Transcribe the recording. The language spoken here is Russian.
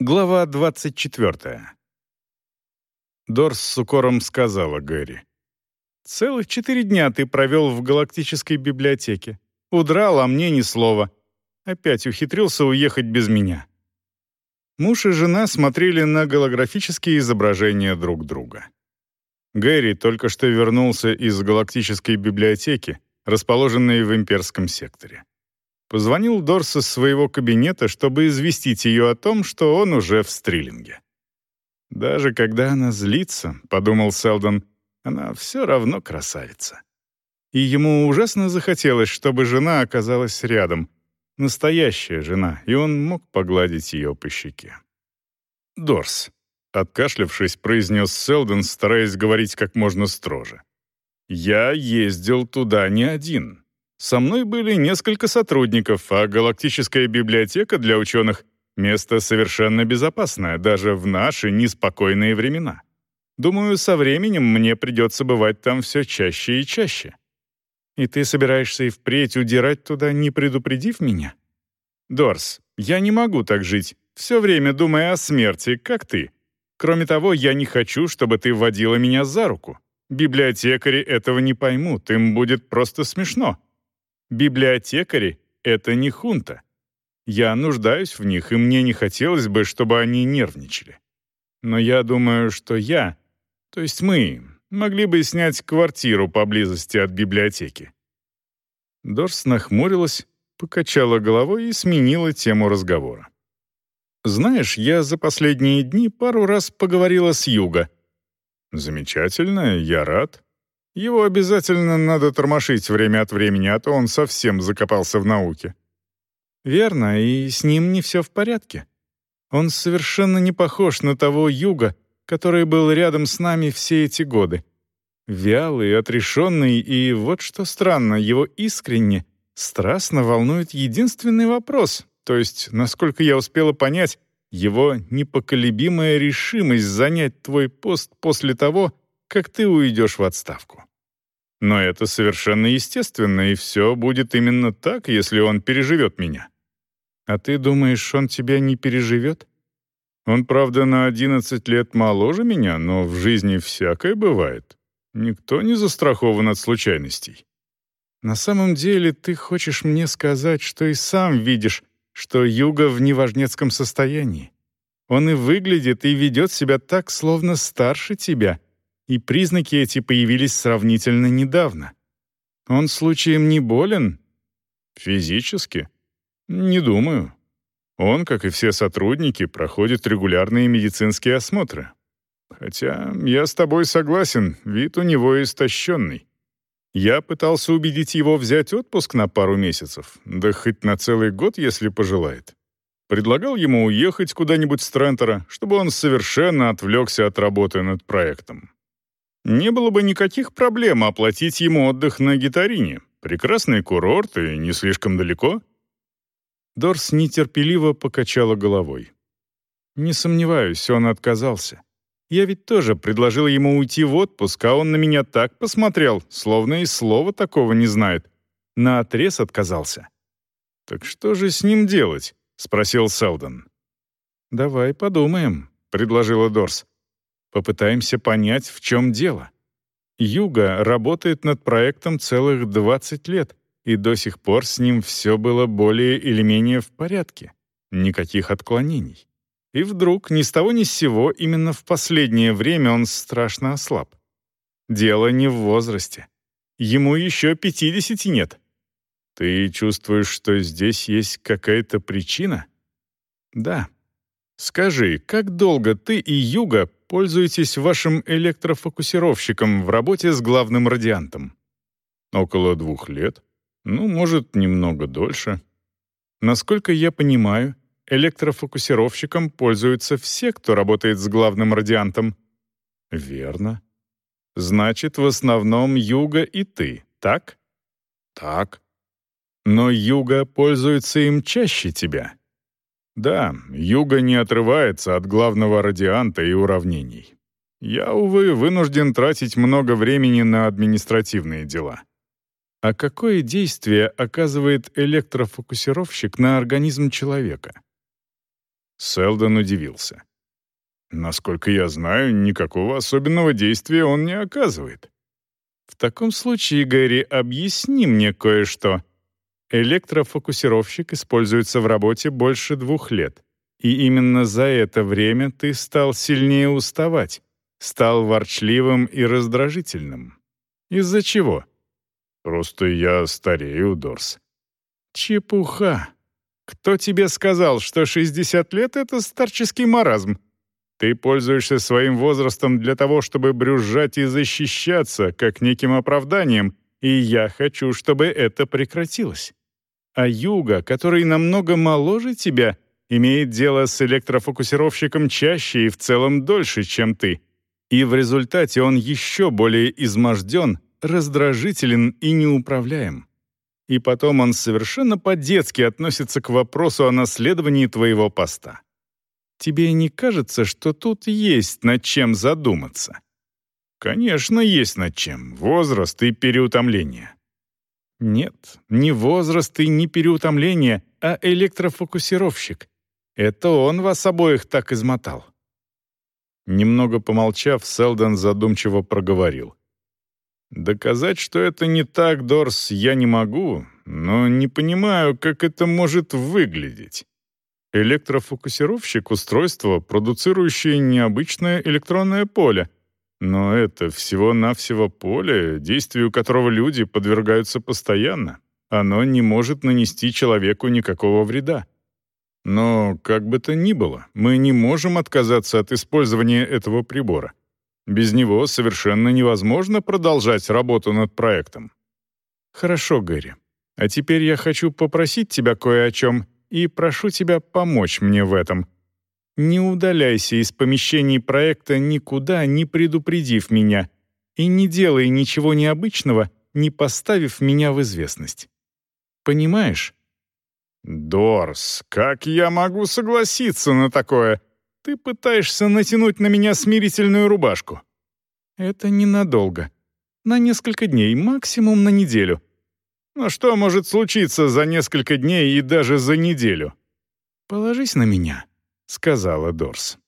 Глава 24. Дорс с укором сказала Гэри. «Целых четыре дня ты провел в галактической библиотеке. Удрал, а мне ни слова. Опять ухитрился уехать без меня». Муж и жена смотрели на голографические изображения друг друга. Гэри только что вернулся из галактической библиотеки, расположенной в имперском секторе. Позвонил Дорс из своего кабинета, чтобы известить ее о том, что он уже в Стриллинге. «Даже когда она злится», — подумал Селдон, — «она все равно красавица». И ему ужасно захотелось, чтобы жена оказалась рядом. Настоящая жена, и он мог погладить ее по щеке. «Дорс», — откашлявшись, произнес Селдон, стараясь говорить как можно строже. «Я ездил туда не один. Со мной были несколько сотрудников, а галактическая библиотека для ученых — место совершенно безопасное, даже в наши неспокойные времена. Думаю, со временем мне придется бывать там все чаще и чаще. И ты собираешься и впредь удирать туда, не предупредив меня? Дорс, я не могу так жить, все время думая о смерти, как ты. Кроме того, я не хочу, чтобы ты водила меня за руку. Библиотекари этого не поймут, им будет просто смешно. Библиотекари — это не хунта. Я нуждаюсь в них, и мне не хотелось бы, чтобы они нервничали. Но я думаю, что я, то есть мы, могли бы снять квартиру поблизости от библиотеки». Дорс нахмурилась, покачала головой и сменила тему разговора. «Знаешь, я за последние дни пару раз поговорила с Юга». «Замечательно, я рад. Его обязательно надо тормошить время от времени, а то он совсем закопался в науке. Верно, и с ним не все в порядке. Он совершенно не похож на того юга, который был рядом с нами все эти годы. Вялый, отрешенный, и вот что странно, его искренне, страстно волнует единственный вопрос, то есть, насколько я успела понять, его непоколебимая решимость занять твой пост после того, как ты уйдешь в отставку. Но это совершенно естественно, и все будет именно так, если он переживет меня. А ты думаешь, он тебя не переживет? Он, правда, на 11 лет моложе меня, но в жизни всякое бывает. Никто не застрахован от случайностей. На самом деле ты хочешь мне сказать, что и сам видишь, что Юга в неважнецком состоянии. Он и выглядит, и ведет себя так, словно старше тебя — и признаки эти появились сравнительно недавно. Он случаем не болен? Физически? Не думаю. Он, как и все сотрудники, проходит регулярные медицинские осмотры. Хотя я с тобой согласен, вид у него истощенный. Я пытался убедить его взять отпуск на пару месяцев, да хоть на целый год, если пожелает. Предлагал ему уехать куда-нибудь с Трентера, чтобы он совершенно отвлекся от работы над проектом. Не было бы никаких проблем оплатить ему отдых на Гитарине. Прекрасный курорт и не слишком далеко. Дорс нетерпеливо покачала головой. «Не сомневаюсь, он отказался. Я ведь тоже предложил ему уйти в отпуск, а он на меня так посмотрел, словно и слова такого не знает. На отрез отказался». «Так что же с ним делать?» — спросил Селдон. «Давай подумаем», — предложила Дорс. Попытаемся понять, в чем дело. Юга работает над проектом целых 20 лет, и до сих пор с ним все было более или менее в порядке. Никаких отклонений. И вдруг, ни с того ни с сего, именно в последнее время он страшно ослаб. Дело не в возрасте. Ему еще 50 нет. Ты чувствуешь, что здесь есть какая-то причина? Да. Скажи, как долго ты и Юга пользуетесь вашим электрофокусировщиком в работе с главным радиантом? Около двух лет. Ну, может, немного дольше. Насколько я понимаю, электрофокусировщиком пользуются все, кто работает с главным радиантом. Верно. Значит, в основном Юга и ты, так? Так. Но Юга пользуется им чаще тебя. Да, Юга не отрывается от главного радианта и уравнений. Я, увы, вынужден тратить много времени на административные дела. А какое действие оказывает электрофокусировщик на организм человека? Селдон удивился. Насколько я знаю, никакого особенного действия он не оказывает. В таком случае, Гэри, объясни мне кое-что. Электрофокусировщик используется в работе больше двух лет. И именно за это время ты стал сильнее уставать, стал ворчливым и раздражительным. Из-за чего? Просто я старею, Дорс. Чепуха. Кто тебе сказал, что 60 лет — это старческий маразм? Ты пользуешься своим возрастом для того, чтобы брюзжать и защищаться, как неким оправданием, и я хочу, чтобы это прекратилось. А Юга, который намного моложе тебя, имеет дело с электрофокусировщиком чаще и в целом дольше, чем ты. И в результате он еще более изможден, раздражителен и неуправляем. И потом он совершенно по-детски относится к вопросу о наследовании твоего поста. Тебе не кажется, что тут есть над чем задуматься? Конечно, есть над чем. Возраст и переутомление. Нет, не возраст и не переутомление, а электрофокусировщик. Это он вас обоих так измотал. Немного помолчав, Селдон задумчиво проговорил. «Доказать, что это не так, Дорс, я не могу, но не понимаю, как это может выглядеть. Электрофокусировщик — устройство, продуцирующее необычное электронное поле. Но это всего-навсего поле, действию которого люди подвергаются постоянно. Оно не может нанести человеку никакого вреда. Но, как бы то ни было, мы не можем отказаться от использования этого прибора. Без него совершенно невозможно продолжать работу над проектом. Хорошо, Гэри. А теперь я хочу попросить тебя кое о чем и прошу тебя помочь мне в этом. Не удаляйся из помещений проекта никуда, не предупредив меня, и не делай ничего необычного, не поставив меня в известность. Понимаешь? Дорс, как я могу согласиться на такое? Ты пытаешься натянуть на меня смирительную рубашку. Это ненадолго. На несколько дней, максимум на неделю. Но что может случиться за несколько дней и даже за неделю? «Положись на меня», — сказала Дорс.